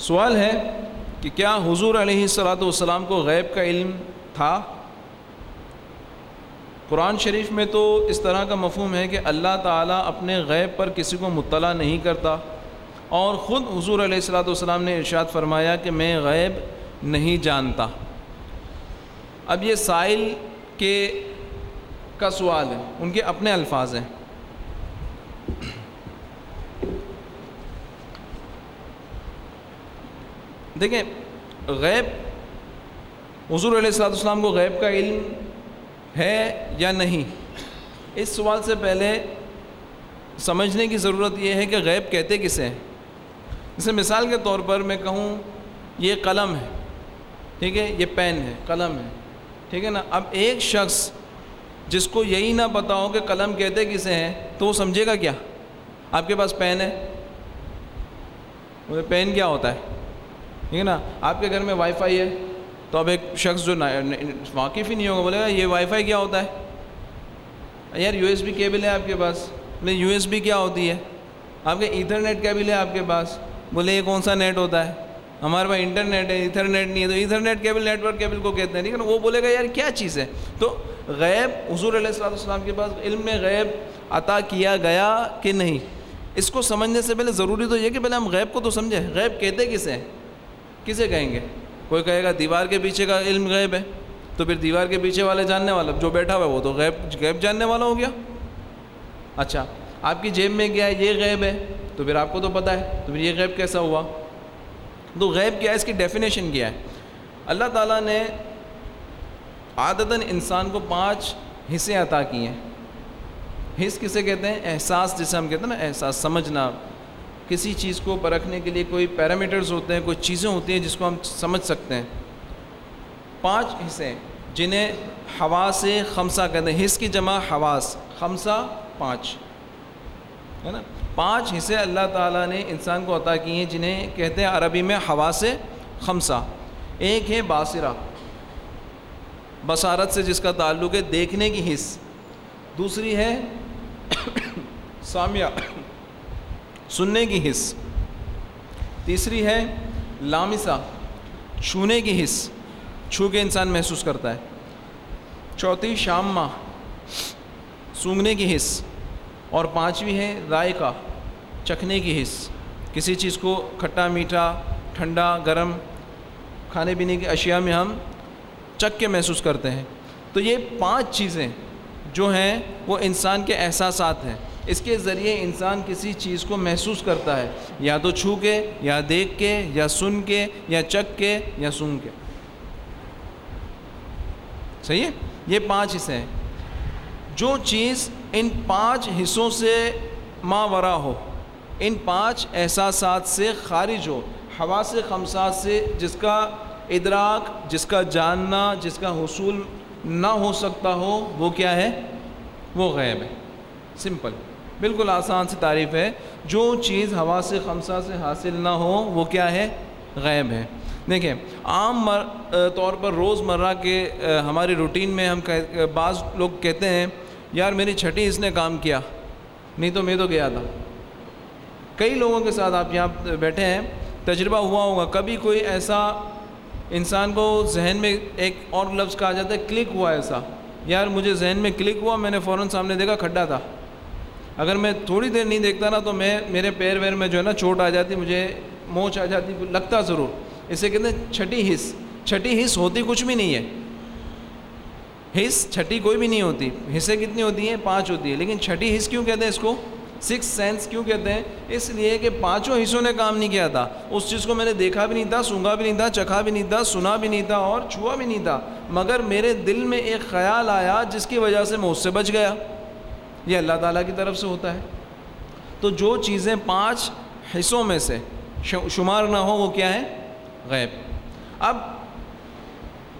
سوال ہے کہ کیا حضور علیہ الصلاۃ والسلام کو غیب کا علم تھا؟ قرآن شریف میں تو اس طرح کا مفہوم ہے کہ اللہ تعالیٰ اپنے غیب پر کسی کو مطلع نہیں کرتا اور خود حضور علیہ الصلاۃ والسلام نے ارشاد فرمایا کہ میں غیب نہیں جانتا۔ اب یہ سائل کے کا سوال ہے، ان کے اپنے الفاظ ہیں۔ دیکھیں، غیب، حضور علیہ السلاۃ والسلام کو غیب کا علم ہے یا نہیں؟ اس سوال سے پہلے سمجھنے کی ضرورت یہ ہے کہ غیب کہتے کسے ہیں؟ جیسے مثال کے طور پر میں کہوں، یہ قلم ہے، ٹھیک ہے، یہ پین ہے، قلم ہے، ٹھیک ہے نا؟ اب ایک شخص جس کو یہی نہ پتا ہو کہ قلم کہتے کسے ہیں، تو وہ سمجھے گا کیا؟ آپ کے پاس پین ہے؟ مطلب پین کیا ہوتا ہے؟ ٹھیک ہے نا؟ آپ کے گھر میں وائی فائی ہے، تو اب ایک شخص جو واقف ہی نہیں ہوگا، بولے گا، یہ وائی فائی کیا ہوتا ہے؟ یار یو ایس بی کیبل ہے آپ کے پاس۔ بولے یو ایس بی کیا ہوتی ہے؟ آپ کے ایتھرنیٹ کیبل ہے آپ کے پاس۔ بولے، یہ کون سا نیٹ ہوتا ہے؟ ہمارے پاس انٹرنیٹ ہے ایتھرنیٹ نہیں ہے۔ تو ethernet cable network cable کو کہتے ہیں، ٹھیک ہے نا؟ وہ بولے گا، یار کیا چیز ہے؟ تو غیب، حضور علیہ السلام السلام کے پاس علم میں غیب عطا کیا گیا کہ نہیں؟ اس کو سمجھنے سے پہلے ضروری تو یہ کہ پہلے ہم غیب کو تو سمجھیں۔ غیب کہتے کسے ہیں؟ کسے کہیں گے؟ کوئی کہے گا دیوار کے پیچھے کا علم غیب ہے، تو پھر دیوار کے پیچھے والے جاننے والا جو بیٹھا ہوا ہے وہ تو غیب غیب جاننے والا ہو گیا۔ اچھا آپ کی جیب میں کیا ہے؟ یہ غیب ہے، تو پھر آپ کو تو پتہ ہے، تو پھر یہ غیب کیسا ہوا؟ تو غیب کیا ہے؟ اس کی ڈیفینیشن کیا ہے؟ اللہ تعالیٰ نے عادتاً انسان کو پانچ حصے عطا کیے ہیں۔ حص کسے کہتے ہیں؟ احساس، جسے ہم کہتے ہیں نا، احساس، سمجھنا۔ کسی چیز کو پرکھنے کے لیے کوئی پیرامیٹرز ہوتے ہیں، کوئی چیزیں ہوتی ہیں جس کو ہم سمجھ سکتے ہیں۔ پانچ حصے جنہیں ہوا سے خمسہ کہتے ہیں۔ حص کی جمع حواس، خمسہ، پانچ۔ ہے نا؟ پانچ حصے اللہ تعالیٰ نے انسان کو عطا کیے ہیں جنہیں کہتے ہیں عربی میں ہوا سے خمسہ۔ ایک ہے باصرہ بصارت سے جس کا تعلق ہے دیکھنے کی حص۔ دوسری ہے سامیہ۔ سننے کی حص۔ تیسری ہے لامسا، چھونے کی حص، چھو کے انسان محسوس کرتا ہے۔ چوتھی شام ماہ، سونگنے کی حص۔ اور پانچویں ہے رائے کا چکھنے کی حص۔ کسی چیز کو کھٹا، میٹھا، ٹھنڈا، گرم، کھانے پینے کی اشیاء میں ہم چک کے محسوس کرتے ہیں۔ تو یہ پانچ چیزیں جو ہیں وہ انسان کے احساسات ہیں۔ اس کے ذریعے انسان کسی چیز کو محسوس کرتا ہے، یا تو چھو کے، یا دیکھ کے، یا سن کے، یا چک کے، یا سن کے۔ صحیح ہے؟ یہ پانچ حصے ہیں۔ جو چیز ان پانچ حصوں سے ماورا ہو، ان پانچ احساسات سے خارج ہو ہوا سے خمسات سے جس کا ادراک، جس کا جاننا، جس کا حصول نہ ہو سکتا ہو، وہ کیا ہے؟ وہ غیب ہے۔ سمپل۔ بالکل آسان سی تعریف ہے۔ جو چیز ہوا سے، خمسہ سے حاصل نہ ہو، وہ کیا ہے؟ غیب ہے۔ دیکھیں، عام طور پر روز مرہ کے ہماری روٹین میں ہم بعض لوگ کہتے ہیں، یار میری چھٹی اس نے کام کیا، نہیں تو میں تو گیا تھا۔ کئی لوگوں کے ساتھ آپ یہاں بیٹھے ہیں، تجربہ ہوا ہوگا۔ کبھی کوئی ایسا انسان کو ذہن میں ایک اور لفظ کہا جاتا ہے، کلک ہوا ایسا۔ یار مجھے ذہن میں کلک ہوا، میں نے فوراً سامنے دیکھا کھڈا تھا۔ اگر میں تھوڑی دیر نہیں دیکھتا نا تو میں میرے پیر ویر میں جو ہے نا چوٹ آ جاتی، مجھے موچ آ جاتی، لگتا ضرور۔ اسے کہتے ہیں چھٹی حص۔ چھٹی حص ہوتی کچھ بھی نہیں ہے۔ حص چھٹی کوئی بھی نہیں ہوتی۔ حصے کتنی ہوتی ہیں؟ پانچ ہوتی ہے لیکن چھٹی حص کیوں کہتے ہیں اس کو؟ سکس سینس کیوں کہتے ہیں؟ اس لیے کہ پانچوں حصوں نے کام نہیں کیا تھا۔ اس چیز کو میں نے دیکھا بھی نہیں تھا، سونگا بھی نہیں تھا، چکھا بھی نہیں تھا، سنا بھی نہیں تھا اور چھوا بھی نہیں تھا۔ مگر میرے دل میں ایک خیال آیا جس کی وجہ سے میں اس سے بچ گیا۔ یہ اللہ تعالیٰ کی طرف سے ہوتا ہے۔ تو جو چیزیں پانچ حصوں میں سے شمار نہ ہو وہ کیا ہے غیب۔ اب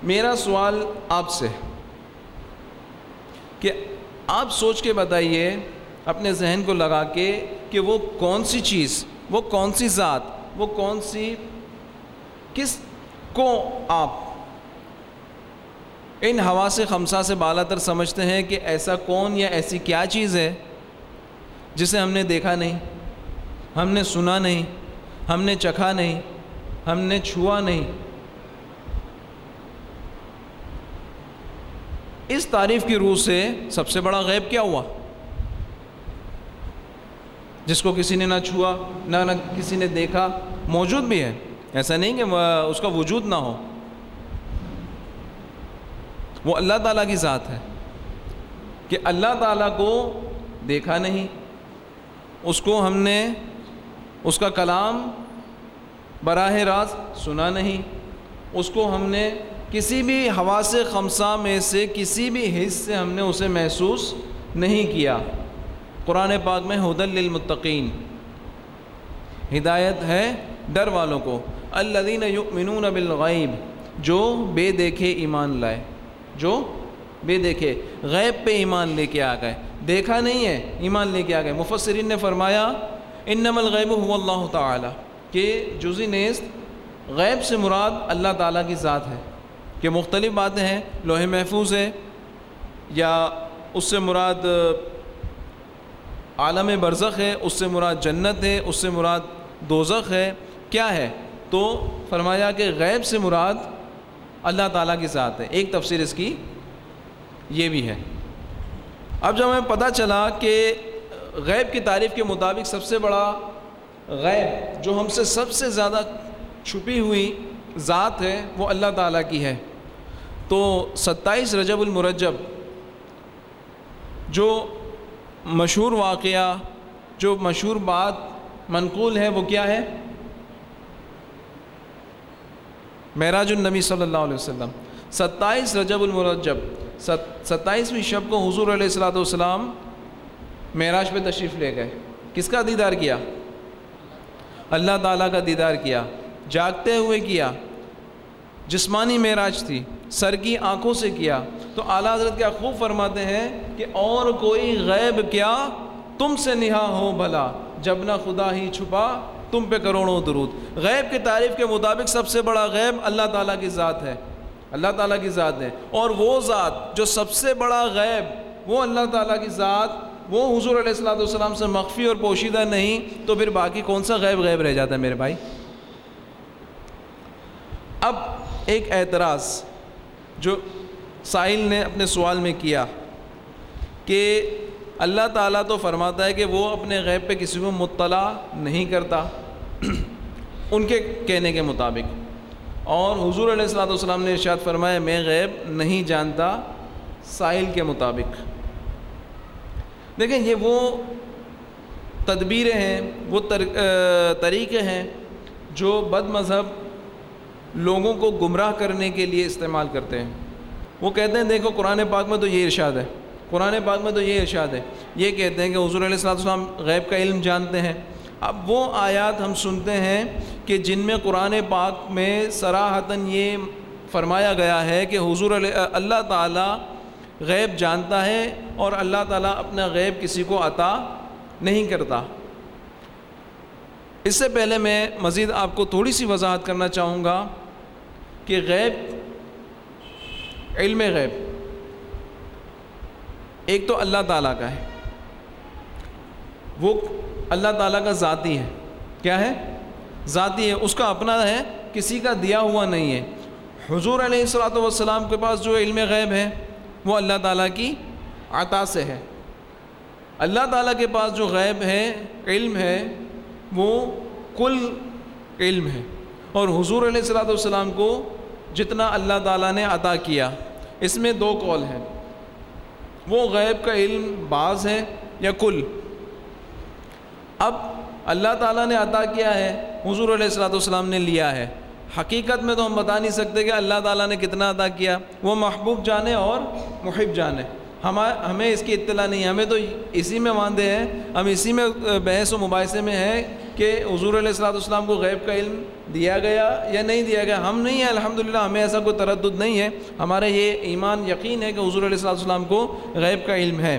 میرا سوال آپ سے کہ آپ سوچ کے بتائیے اپنے ذہن کو لگا کے کہ وہ کون سی چیز، وہ کون سی ذات، وہ کون سی کس کو آپ ان ہوا سے خمسہ سے بالا تر سمجھتے ہیں کہ ایسا کون یا ایسی کیا چیز ہے جسے ہم نے دیکھا نہیں، ہم نے سنا نہیں، ہم نے چکھا نہیں، ہم نے چھوا نہیں۔ اس تعریف کی روح سے سب سے بڑا غیب کیا ہوا؟ جس کو کسی نے نہ چھوا، نہ نہ کسی نے دیکھا، موجود بھی ہے۔ ایسا نہیں کہ اس کا وجود نہ ہو۔ وہ اللہ تعالیٰ کی ذات ہے کہ اللہ تعالیٰ کو دیکھا نہیں، اس کو ہم نے اس کا کلام براہ راست سنا نہیں، اس کو ہم نے کسی بھی ہوا سے خمسہ میں سے کسی بھی حص سے ہم نے اسے محسوس نہیں کیا۔ قرآن پاک میں حدل للمتقین۔ ہدایت ہے ڈر والوں کو۔ الذین یؤمنون بالغیب، جو بے دیکھے ایمان لائے۔ جو بے دیکھے، غیب پہ ایمان لے کے آ گئے۔ دیکھا نہیں ہے، ایمان لے کے آ گئے۔ مفسرین نے فرمایا، انما الغیب هو اللہ تعالی، کہ جزی نیست، غیب سے مراد اللہ تعالیٰ کی ذات ہے۔ کہ مختلف باتیں ہیں لوح محفوظ ہے، یا اس سے مراد عالم برزخ ہے، اس سے مراد جنت ہے، اس سے مراد دوزخ ہے، کیا ہے؟ تو فرمایا کہ غیب سے مراد اللہ تعالیٰ کی ذات ہے۔ ایک تفسیر اس کی یہ بھی ہے۔ اب جب ہمیں پتہ چلا کہ غیب کی تعریف کے مطابق سب سے بڑا غیب جو ہم سے سب سے زیادہ چھپی ہوئی ذات ہے وہ اللہ تعالیٰ کی ہے۔ تو ستائیس رجب المرجب جو مشہور واقعہ، جو مشہور بات منقول ہے وہ کیا ہے؟ معراج النبی صلی اللہ علیہ وسلم۔ ستائیس رجب المرجب۔ ستائیسویں شب کو حضور علیہ السلاۃ والسلام معراج پہ تشریف لے گئے۔ کس کا دیدار کیا؟ اللہ تعالیٰ کا دیدار کیا۔ جاگتے ہوئے کیا۔ جسمانی معراج تھی۔ سر کی آنکھوں سے کیا۔ تو اعلیٰ حضرت کیا خوب فرماتے ہیں کہ اور کوئی غیب کیا؟ تم سے نہا ہو بھلا۔ جب نہ خدا ہی چھپا تم پہ کروڑوں درود۔ غیب کی تعریف کے مطابق سب سے بڑا غیب اللہ تعالیٰ کی ذات ہے۔ اللہ تعالیٰ کی ذات ہے اور وہ ذات جو سب سے بڑا غیب، وہ اللہ تعالیٰ کی ذات، وہ حضور علیہ السلاۃ والسلام سے مخفی اور پوشیدہ نہیں، تو پھر باقی کون سا غیب غیب رہ جاتا ہے میرے بھائی؟ اب ایک اعتراض جو سائل نے اپنے سوال میں کیا کہ اللہ تعالیٰ تو فرماتا ہے کہ وہ اپنے غیب پہ کسی کو مطلع نہیں کرتا۔ ان کے کہنے کے مطابق۔ اور حضور علیہ السلاۃ والسلام نے ارشاد فرمایا، میں غیب نہیں جانتا سائل کے مطابق۔ دیکھیں، یہ وہ تدبیریں ہیں، وہ طریقے ہیں جو بد مذہب لوگوں کو گمراہ کرنے کے لیے استعمال کرتے ہیں۔ وہ کہتے ہیں، دیکھو، قرآن پاک میں تو یہ ارشاد ہے۔ قرآن پاک میں تو یہ ارشاد ہے۔ یہ کہتے ہیں کہ حضور علیہ السلام غیب کا علم جانتے ہیں۔ اب وہ آیات ہم سنتے ہیں کہ جن میں قرآن پاک میں سراہتاً یہ فرمایا گیا ہے کہ حضور علیہ اللہ تعالیٰ غیب جانتا ہے اور اللہ تعالیٰ اپنا غیب کسی کو عطا نہیں کرتا۔ اس سے پہلے میں مزید آپ کو تھوڑی سی وضاحت کرنا چاہوں گا کہ غیب، علم غیب، ایک تو اللہ تعالیٰ کا ہے۔ وہ اللہ تعالیٰ کا ذاتی ہے کیا ہے؟ ذاتی ہے اس کا اپنا ہے، کسی کا دیا ہوا نہیں ہے۔ حضور علیہ السلاۃ والسلام کے پاس جو علم غیب ہے، وہ اللہ تعالیٰ کی عطا سے ہے۔ اللہ تعالیٰ کے پاس جو غیب ہے، علم ہے، وہ کل علم ہے۔ اور حضور علیہ السلاۃ والسلام کو جتنا اللہ تعالیٰ نے عطا کیا، اس میں دو قول ہیں۔ وہ غیب کا علم بعض ہے یا کل۔ اب اللہ تعالیٰ نے عطا کیا ہے، حضور علیہ السلاۃ والسلام نے لیا ہے۔ حقیقت میں تو ہم بتا نہیں سکتے کہ اللہ تعالیٰ نے کتنا عطا کیا۔ وہ محبوب جانے اور محب جانے۔ ہمیں اس کی اطلاع نہیں ہے۔ ہمیں تو اسی میں ماندے ہیں۔ ہم اسی میں بحث و مباحثے میں ہیں کہ حضور علیہ السلاۃ والسلام کو غیب کا علم دیا گیا یا نہیں دیا گیا۔ ہم نہیں ہیں، الحمدللہ، ہمیں ایسا کوئی تردد نہیں ہے۔ ہمارا یہ ایمان یقین ہے کہ حضور علیہ السلاۃ والسلام کو غیب کا علم ہے۔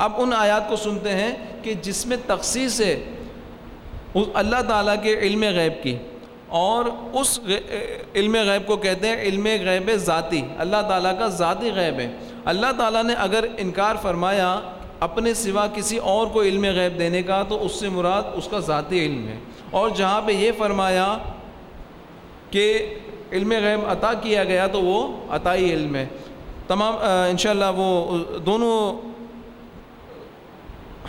اب ان آیات کو سنتے ہیں کہ جس میں تخصیص ہے اللہ تعالیٰ کے علم غیب کی اور اس علم غیب کو کہتے ہیں علم غیب ذاتی اللہ تعالیٰ کا ذاتی غیب ہے اللہ تعالیٰ نے اگر انکار فرمایا اپنے سوا کسی اور کو علم غیب دینے کا تو اس سے مراد اس کا ذاتی علم ہے اور جہاں پہ یہ فرمایا کہ علم غیب عطا کیا گیا تو وہ عطائی علم ہے تمام انشاءاللہ وہ دونوں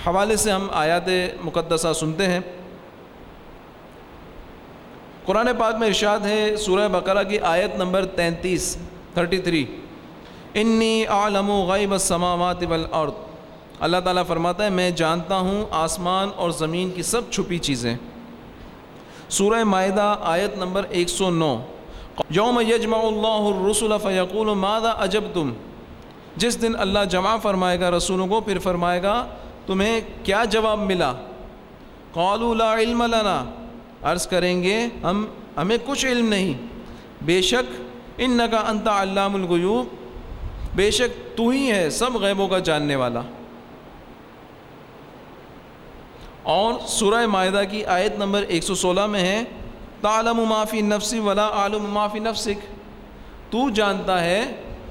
حوالے سے ہم آیات مقدسہ سنتے ہیں۔ قرآن پاک میں ارشاد ہے سورہ بقرہ کی آیت نمبر تینتیس، تھرٹی تھری۔ انی عالم غیب السماوات والارض اللہ تعالیٰ فرماتا ہے، میں جانتا ہوں آسمان اور زمین کی سب چھپی چیزیں۔ سورہ معدہ آیت نمبر ایک سو نو۔ یوم یجمع اللہ الرسول فیقول ماذا اجب تم جس دن اللہ جمع فرمائے گا رسولوں کو، پھر فرمائے گا تمہیں کیا جواب ملا؟ قالوا لا علم لنا۔ عرض کریں گے، ہم، ہمیں کچھ علم نہیں۔ بے شک ان کا انت علام الغیوب۔ بے شک تو ہی ہے سب غیبوں کا جاننے والا۔ اور سورہ معاہدہ کی آیت نمبر ایک سو سولہ میں ہے، تعلم معافی نفسی ولا عالم معافی نفسک۔ تو جانتا ہے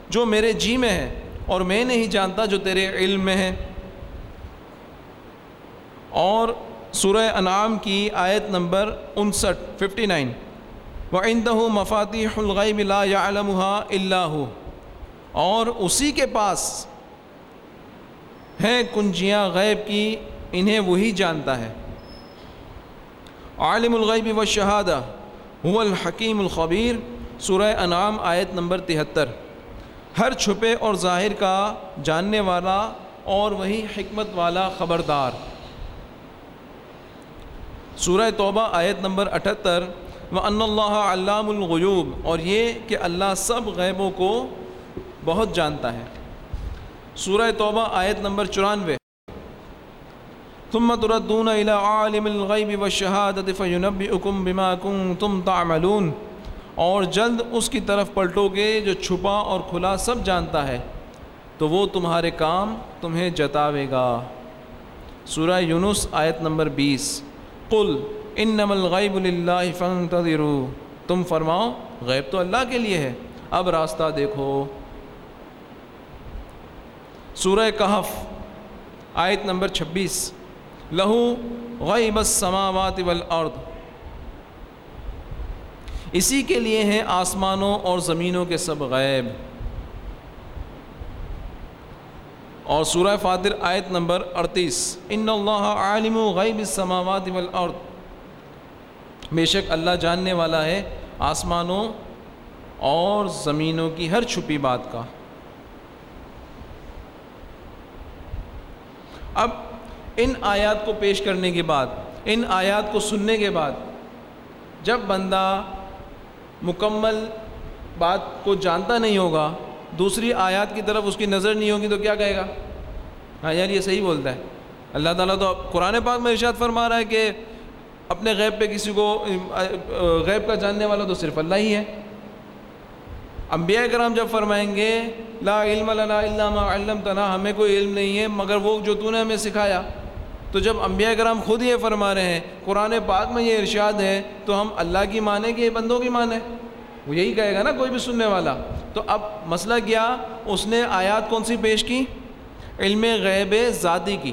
جو میرے جی میں ہے اور میں نہیں جانتا جو تیرے علم میں ہے۔ اور سورہ انعام کی آیت نمبر انسٹھ ففٹی نائن و عندہ مفاتی الغیب لا يعلمها اللہ اور اسی کے پاس ہیں کنجیاں غیب کی، انہیں وہی جانتا ہے۔ عالم الغیب و شہادہ هو الحکیم الخبیر، سورہ انعام آیت نمبر تہتر۔ ہر چھپے اور ظاہر کا جاننے والا اور وہی حکمت والا خبردار۔ سورہ توبہ آیت نمبر اٹھتر و ان اللہ علام الغیوب اور یہ کہ اللہ سب غیبوں کو بہت جانتا ہے۔ سورہ توبہ آیت نمبر چورانوے۔ ثم تردون الى عالم الغیب والشہادت فینبئکم بما کنتم تعملون۔ اور جلد اس کی طرف پلٹو گے جو چھپا اور کھلا سب جانتا ہے، تو وہ تمہارے کام تمہیں جتاوے گا۔ سورہ یونس آیت نمبر بیس۔ قل انما الغیب للہ فانتظروا۔ تم فرماؤ، غیب تو اللہ کے لیے ہے۔ اب راستہ دیکھو۔ سورہ کہف، آیت نمبر چھبیس۔ لہو غیب السماوات والارض اسی کے لیے ہیں آسمانوں اور زمینوں کے سب غیب۔ اور سورہ فاتر آیت نمبر اڑتیس۔ ان اللہ عالم و غیب السماوات والارض۔ بے شک اللہ جاننے والا ہے آسمانوں اور زمینوں کی ہر چھپی بات کا۔ اب ان آیات کو پیش کرنے کے بعد، ان آیات کو سننے کے بعد، جب بندہ مکمل بات کو جانتا نہیں ہوگا دوسری آیات کی طرف اس کی نظر نہیں ہوگی تو کیا کہے گا؟ ہاں یار یہ صحیح بولتا ہے۔ اللہ تعالیٰ تو قرآن پاک میں ارشاد فرما رہا ہے کہ اپنے غیب پہ کسی کو، غیب کا جاننے والا تو صرف اللہ ہی ہے۔ انبیاء کرام جب فرمائیں گے، لا علم لنا الا ما علمتنا، ہمیں کوئی علم نہیں ہے، مگر وہ جو تو نے ہمیں سکھایا۔ تو جب انبیاء کرام خود یہ فرما رہے ہیں، قرآن پاک میں یہ ارشاد ہے، تو ہم اللہ کی مانیں کہ یہ بندوں کی مانیں وہ یہی کہے گا نا کوئی بھی سننے والا۔ تو اب مسئلہ کیا؟ اس نے آیات کون سی پیش کی؟ علم غیب ذاتی کی۔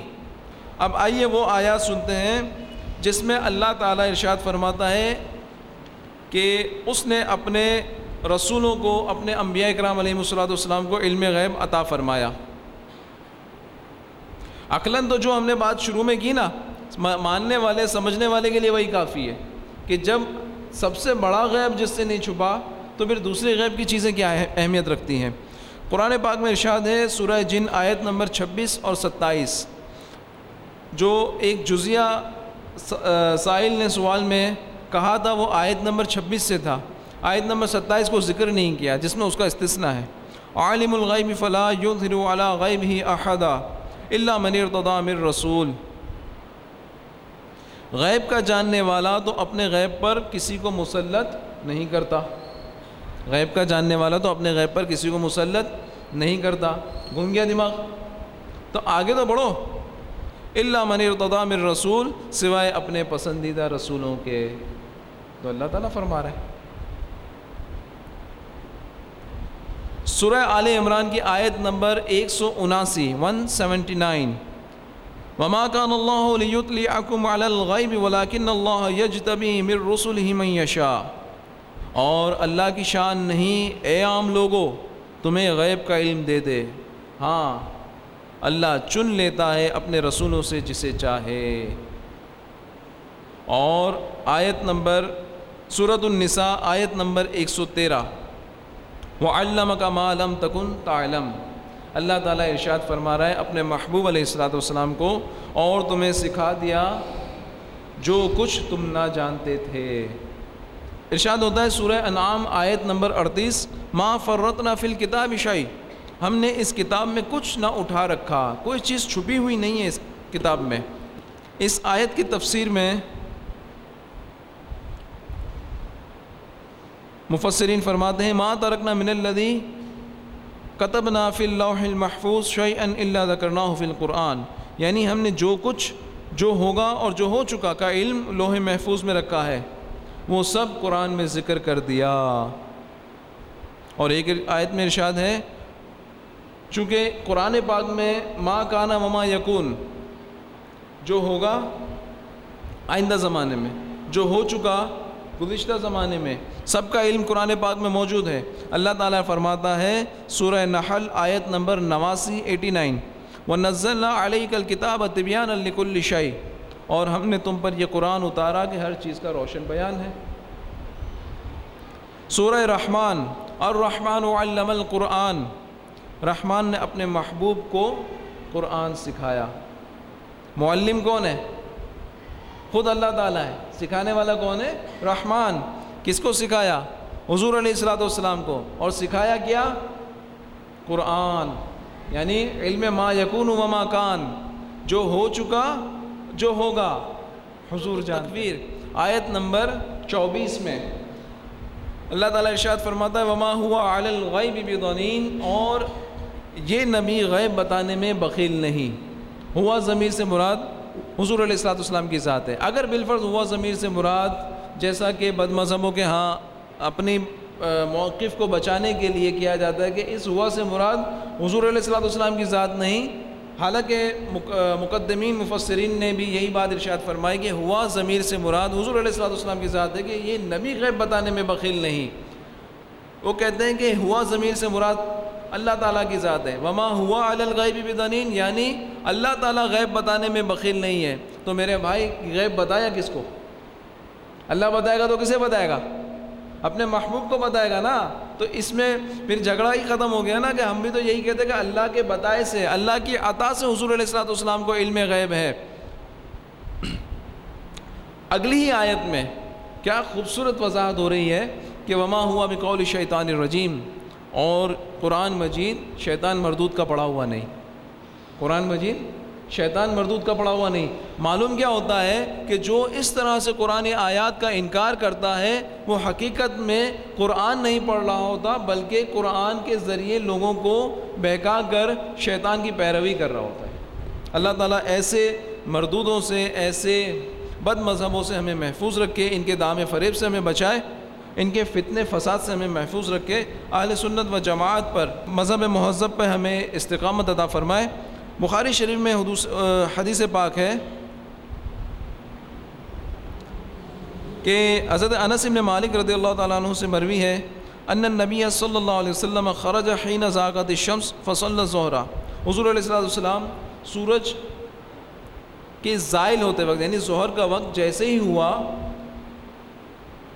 اب آئیے وہ آیات سنتے ہیں جس میں اللہ تعالیٰ ارشاد فرماتا ہے کہ اس نے اپنے رسولوں کو، اپنے انبیاء کرام علیہ الصلاۃ والسلام کو علم غیب عطا فرمایا۔ عقلاً تو جو ہم نے بات شروع میں کی نا ماننے والے، سمجھنے والے کے لیے وہی کافی ہے کہ جب سب سے بڑا غیب جس سے نہیں چھپا، تو پھر دوسرے غیب کی چیزیں کیا اہمیت رکھتی ہیں؟ قرآن پاک میں ارشاد ہے، سورہ جن آیت نمبر چھبیس اور ستائیس، جو ایک جزیہ سائل نے سوال میں کہا تھا، وہ آیت نمبر چھبیس سے تھا۔ آیت نمبر ستائیس کو ذکر نہیں کیا، جس میں اس کا استثناء ہے۔ عالم الغیب فلاح یظہر علی غیب ہی احدہ اللہ منیر من رسول۔ غیب کا جاننے والا تو اپنے غیب پر کسی کو مسلط نہیں کرتا۔ غیب کا جاننے والا تو اپنے غیب پر کسی کو مسلط نہیں کرتا۔ گھوم گیا دماغ۔ تو آگے تو بڑھو۔ اللہ منیر من رسول، سوائے اپنے پسندیدہ رسولوں کے۔ تو اللہ تعالیٰ فرما رہے ہیں سورہ آل عمران کی آیت نمبر ایک سو اناسی، ون سیونٹی نائن۔ وما كان الله ليطلعكم على الغيب ولكن الله يجتبي من رسله من يشاء۔ اور اللہ کی شان نہیں، اے عام لوگوں تمہیں غیب کا علم دے دے۔ ہاں اللہ چن لیتا ہے اپنے رسولوں سے جسے چاہے۔ اور آیت نمبر صورت النساء، آیت نمبر ایک سو تیرہ۔ وہ علم کا معلم تکن تعلم۔ اللہ تعالیٰ ارشاد فرما رہا ہے، اپنے محبوب علیہ السلاۃ والسلام کو اور تمہیں سکھا دیا جو کچھ تم نہ جانتے تھے۔ ارشاد ہوتا ہے سورہ انعام آیت نمبر اڑتیس، ما فرتنا فل کتاب عشائی ہم نے اس کتاب میں کچھ نہ اٹھا رکھا، کوئی چیز چھپی ہوئی نہیں ہے اس کتاب میں۔ اس آیت کی تفسیر میں مفسرین فرماتے ہیں، ما ترکنا من الدی کتب فی اللہ المحفوظ شعی اللہ ذکرنا فی القرآن یعنی ہم نے جو کچھ جو ہوگا اور جو ہو چکا کا علم لوح محفوظ میں رکھا ہے، وہ سب قرآن میں ذکر کر دیا۔ اور ایک آیت میں ارشاد ہے، چونکہ قرآن پاک میں ما کانا مما یقون جو ہوگا آئندہ زمانے میں، جو ہو چکا گزشتہ زمانے میں سب کا علم قرآن پاک میں موجود ہے۔ اللہ تعالیٰ فرماتا ہے سورہ نحل آیت نمبر نواسی، ایٹی نائن۔ و نزل علیہ کل کتاب طبیان الک الشائی اور ہم نے تم پر یہ قرآن اتارا کہ ہر چیز کا روشن بیان ہے۔ سورہ رحمان اور رحمان علم القرآن۔ رحمان نے اپنے محبوب کو قرآن سکھایا۔ معلم کون ہے؟ خود اللہ تعالیٰ ہے۔ سکھانے والا کون ہے؟ رحمان۔ کس کو سکھایا؟ حضور علیہ السلاۃ والسلام کو۔ اور سکھایا کیا؟ قرآن۔ یعنی علم ما یقون و ما کان۔ جو ہو چکا، جو ہوگا۔ حضور جانویر آیت نمبر چوبیس میں۔ اللہ تعالیٰ ارشاد فرماتا ہے، وما ہوا عال الغیب بدونین اور یہ نبی غیب بتانے میں بخیل نہیں۔ ہوا ضمیر سے مراد حضور علیہ السلاۃ والسلام کی ذات ہے۔ اگر بالفرض ہوا ضمیر سے مراد جیسا کہ بد مذہبوں کے ہاں اپنی موقف کو بچانے کے لیے کیا جاتا ہے کہ اس ہوا سے مراد حضور علیہ السلاۃ والسلام کی ذات نہیں۔ حالانکہ مقدمین، مفسرین نے بھی یہی بات ارشاد فرمائی کہ ہوا ضمیر سے مراد حضور علیہ السلاۃ والسلام کی ذات ہے کہ یہ نبی غیب بتانے میں بخیل نہیں۔ وہ کہتے ہیں کہ ہوا ضمیر سے مراد اللہ تعالیٰ کی ذات ہے۔ وما ہوا الغیب بدنین یعنی اللہ تعالیٰ غیب بتانے میں بخیل نہیں ہے۔ تو میرے بھائی، غیب بتایا کس کو؟ اللہ بتائے گا تو کسے بتائے گا؟ اپنے محبوب کو بتائے گا نا۔ تو اس میں پھر جھگڑا ہی ختم ہو گیا نا کہ ہم بھی تو یہی کہتے ہیں کہ اللہ کے بتائے سے، اللہ کی عطا سے حضور علیہ السلاۃ والسلام کو علم غیب ہے۔ اگلی ہی آیت میں کیا خوبصورت وضاحت ہو رہی ہے کہ وما ہوا بقول شیطان الرجیم اور قرآن مجید شیطان مردود کا پڑھا ہوا نہیں۔ قرآن مجید شیطان مردود کا پڑھا ہوا نہیں۔ معلوم کیا ہوتا ہے کہ جو اس طرح سے قرآن آیات کا انکار کرتا ہے، وہ حقیقت میں قرآن نہیں پڑھ رہا ہوتا، بلکہ قرآن کے ذریعے لوگوں کو بہکا کر شیطان کی پیروی کر رہا ہوتا ہے۔ اللہ تعالیٰ ایسے مردودوں سے، ایسے بد مذہبوں سے ہمیں محفوظ رکھے، ان کے دام فریب سے ہمیں بچائے۔ ان کے فتنے فساد سے ہمیں محفوظ رکھے۔ اہل سنت و جماعت پر مذہب مہذب پہ ہمیں استقامت عطا فرمائے۔ بخاری شریف میں حدوث حدیث پاک ہے کہ حضرت انس ابن مالک رضی اللہ تعالیٰ عنہ سے مروی ہے۔ ان نبی صلی اللہ علیہ وسلم خرج حین ذاکت الشمس فصل الظہرہ حضور علیہ السلام سورج کے زائل ہوتے وقت یعنی ظہر کا وقت جیسے ہی ہوا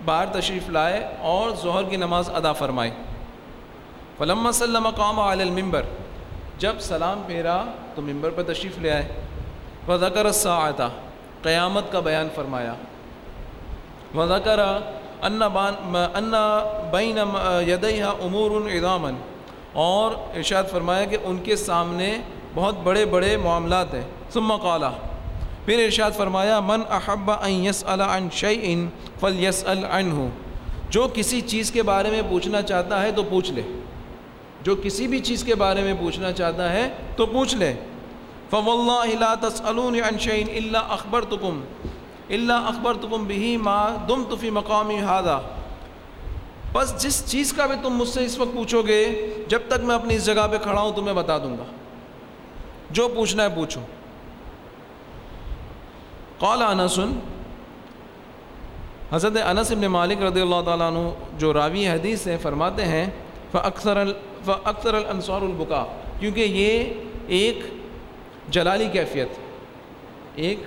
باہر تشریف لائے اور ظہر کی نماز ادا فرمائی۔ فلم وسلم قام علی الممبر جب سلام پھیرا تو ممبر پہ تشریف لے آئے۔ وضا کر قیامت کا بیان فرمایا۔ وضا کر ان ان بین یدیہ امور ادامن اور ارشاد فرمایا کہ ان کے سامنے بہت بڑے بڑے معاملات ہیں۔ ثم قالا پھر ارشاد فرمایا، من احب ان یسأل عن شیئن فل یس جو کسی چیز کے بارے میں پوچھنا چاہتا ہے تو پوچھ لے۔ جو کسی بھی چیز کے بارے میں پوچھنا چاہتا ہے تو پوچھ لے۔ فو اللہ تسألون عن شعین اللہ اخبر تکم اللہ اخبر تکم بھی ماں دم تفی مقامی ہادہ بس جس چیز کا بھی تم مجھ سے اس وقت پوچھو گے، جب تک میں اپنی اس جگہ پہ کھڑا ہوں تمہیں بتا دوں گا۔ جو پوچھنا ہے پوچھو۔ قال انس حضرت انس ابن مالک رضی اللہ تعالیٰ عنہ جو راوی حدیث ہیں، فرماتے ہیں، فاکثر ال فاکثر الانصار البکا، کیونکہ یہ ایک جلالی کیفیت، ایک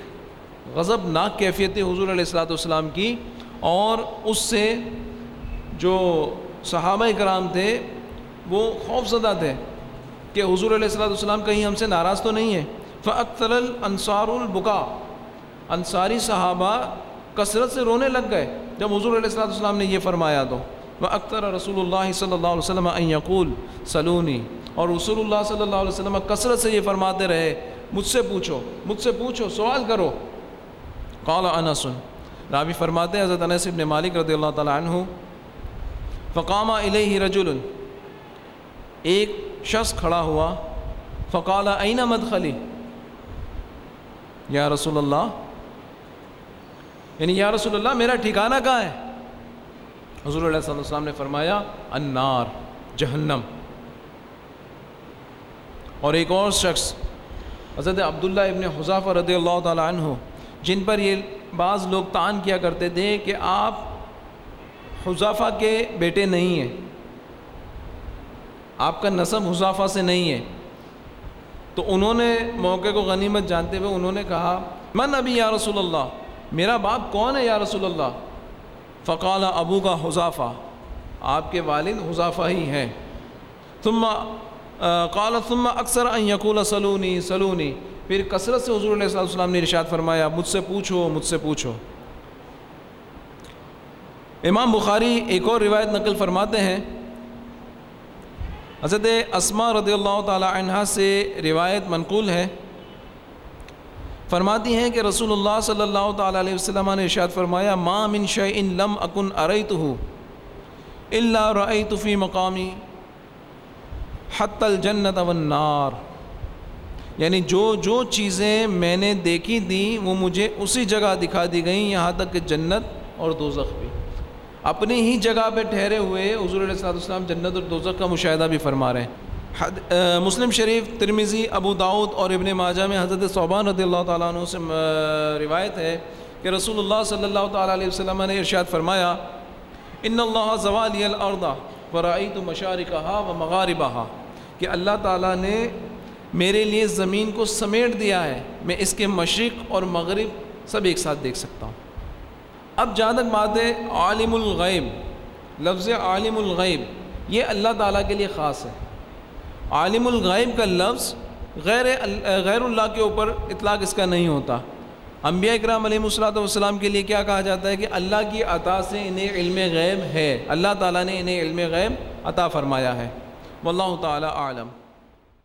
غضب ناک کیفیت حضور علیہ السلاۃ والسلام کی، اور اس سے جو صحابہ کرام تھے، وہ خوف زدہ تھے کہ حضور علیہ السلاۃ والسلام کہیں ہم سے ناراض تو نہیں ہے فاکثر الانصار البکا انصاری صحابہ کثرت سے رونے لگ گئے۔ جب حضور علیہ السلاۃ والسلام نے یہ فرمایا تو وہ اکثر رسول اللہ صلی اللہ علیہ وسلم یقول، سلونی اور رسول اللہ صلی اللہ علیہ وسلم کثرت سے یہ فرماتے رہے، مجھ سے پوچھو، مجھ سے پوچھو، سوال کرو قال انس، راوی فرماتے حضرت انس ابن مالک رضی اللہ تعالیٰ عنہ، فقام الیہ رجل ایک شخص کھڑا ہوا، فقال این مدخلی؟ یا رسول اللہ یعنی یا رسول اللہ، میرا ٹھکانہ کہاں ہے؟ حضور علیہ صلی اللہ علیہ وسلم نے فرمایا، النار، جہنم۔ اور ایک اور شخص، حضرت عبداللہ ابن حضافہ رضی اللہ تعالیٰ عنہ، جن پر یہ بعض لوگ تان کیا کرتے تھے کہ آپ حضافہ کے بیٹے نہیں ہیں۔ آپ کا نصب حضافہ سے نہیں ہے۔ تو انہوں نے موقع کو غنیمت جانتے ہوئے انہوں نے کہا، من ابھی یا رسول اللہ؟ میرا باپ کون ہے یا رسول اللہ؟ فقال ابو کا حضافہ آپ کے والد حضافہ ہی ہیں۔ ثم قال ثم اکثر ان یقول سلونی سلونی۔ پھر کثرت سے حضور علیہ السلام نے ارشاد فرمایا، مجھ سے پوچھو، مجھ سے پوچھو۔ امام بخاری ایک اور روایت نقل فرماتے ہیں۔ حضرت اسما رضی اللہ تعالی عنہ سے روایت منقول ہے۔ فرماتی ہیں کہ رسول اللہ صلی اللہ تعالیٰ علیہ وسلم نے ارشاد فرمایا، ما من شیء لم اکن اريته الا رأيت فی مقامی حت الجنت والنار. یعنی جو جو چیزیں میں نے دیکھی دی وہ مجھے اسی جگہ دکھا دی گئیں، یہاں تک کہ جنت اور دوزخ بھی۔ اپنی ہی جگہ پہ ٹھہرے ہوئے حضور علیہ السلام جنت اور دوزخ کا مشاہدہ بھی فرما رہے ہیں۔ مسلم شریف ترمیزی ابو داود اور ابن ماجہ میں حضرت صوبان رضی اللہ تعالیٰ عنہ سے روایت ہے کہ رسول اللہ صلی اللہ تعالیٰ علیہ وسلم نے ارشاد فرمایا، ان اللہ زوالی الارض فرعیت مشارکہا و مغاربہا. کہ اللہ تعالیٰ نے میرے لیے زمین کو سمیٹ دیا ہے، میں اس کے مشرق اور مغرب سب ایک ساتھ دیکھ سکتا ہوں۔ اب جہاں تک بات ہے، عالم الغیب، لفظ عالم الغیب، یہ اللہ تعالیٰ کے لیے خاص ہے۔ عالم الغیب کا لفظ غیر غیر اللہ کے اوپر اطلاق اس کا نہیں ہوتا۔ انبیاء اکرام علیہ الصلاۃ والسلام کے لیے کیا کہا جاتا ہے کہ اللہ کی عطا سے انہیں علم غیب ہے۔ اللہ تعالیٰ نے انہیں علم غیب عطا فرمایا ہے۔ واللہ تعالیٰ عالم